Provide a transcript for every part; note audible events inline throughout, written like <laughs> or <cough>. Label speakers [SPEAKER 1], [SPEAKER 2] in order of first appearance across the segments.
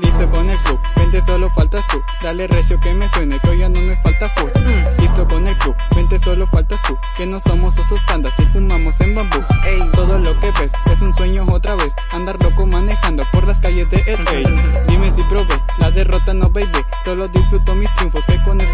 [SPEAKER 1] Listo con el club, vente solo faltas tú. Dale recio que me suene, que hoy ya no me falta food. Listo con el club, vente solo faltas tú. Que no somos esos pandas y fumamos en bambú. Ey, todo lo que ves es un sueño otra vez. Andar loco manejando por las calles de LA. <laughs> Dime si probé, la derrota no baby. Solo disfruto mis triunfos que con. Y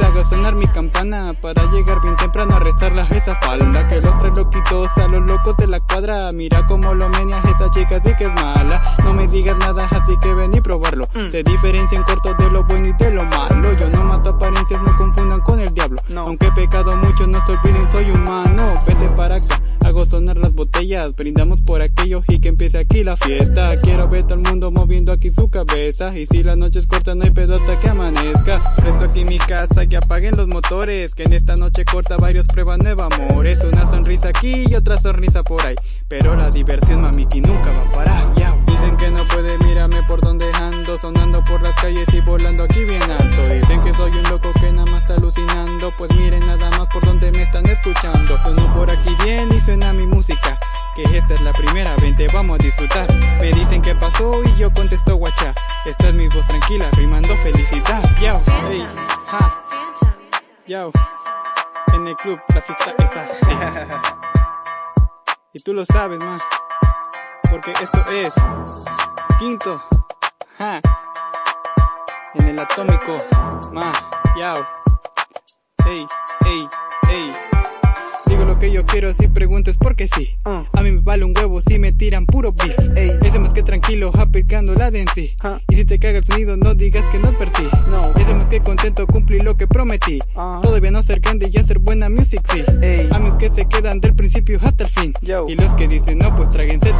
[SPEAKER 1] hago sonar mi campana. Para llegar bien temprano a rezarla esa falda. Que los tres loquitos a los locos de la cuadra. Mira cómo lo menias esa chica sí que es mala. No me digas nada, así que ven y probarlo.
[SPEAKER 2] Mm.
[SPEAKER 1] Se diferencia en corto de lo bueno y de lo malo. Yo no mato apariencias, no confundan con el diablo. Aunque he pecado mucho, no se olviden, soy humano. Vete para acá, sonar las botellas. Brindamos por aquello y que empiece aquí la fiesta. Quiero ver todo el mundo moviendo aquí su cabeza. Y si la noche es corta, no hay pedo hasta que amanezca. Presto aquí mi casa que apaguen los motores. Que en esta noche corta varios prueban nuevo amor. Es una sonrisa aquí y otra sonrisa por ahí. Pero la diversión, mami, que nunca va a parar. Dicen que no puede, mírame por donde ando. Sonando por las calles y volando aquí bien alto. Dicen que soy un loco que nada más está alucinando. Pues miren nada están escuchando. Sueno por aquí bien y suena mi música. Que esta es la primera, vente, vamos a disfrutar. Me dicen qué pasó y yo contesto guacha. Esta es mi voz tranquila, rimando felicidad. Yao, hey, ja, yao. En el club, la fiesta es así. <laughs> Y tú lo sabes, man. Porque esto es quinto. Ja. En el atómico. Ma. Yao. Ey, ey, ey. Digo lo que yo quiero si preguntes porque sí.
[SPEAKER 2] Uh.
[SPEAKER 1] A mí me vale un huevo si me tiran puro beef.
[SPEAKER 2] Ey.
[SPEAKER 1] Ese más que tranquilo, aplicando la de en sí.
[SPEAKER 2] Ja.
[SPEAKER 1] Y si te caga el sonido, no digas que no advertí.
[SPEAKER 2] No.
[SPEAKER 1] Ese más que contento, cumplí lo que prometí.
[SPEAKER 2] Ajá.
[SPEAKER 1] Todavía no ser grande y hacer buena music, sí.
[SPEAKER 2] Ey.
[SPEAKER 1] A mis que se quedan del principio hasta el fin.
[SPEAKER 2] Yo.
[SPEAKER 1] Y los que dicen no, pues tráguense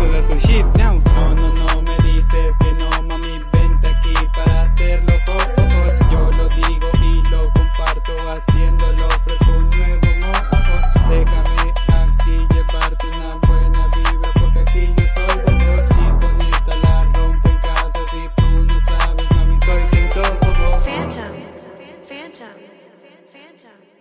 [SPEAKER 1] Phantom. Phantom.